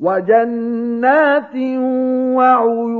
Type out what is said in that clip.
وجنات وعيون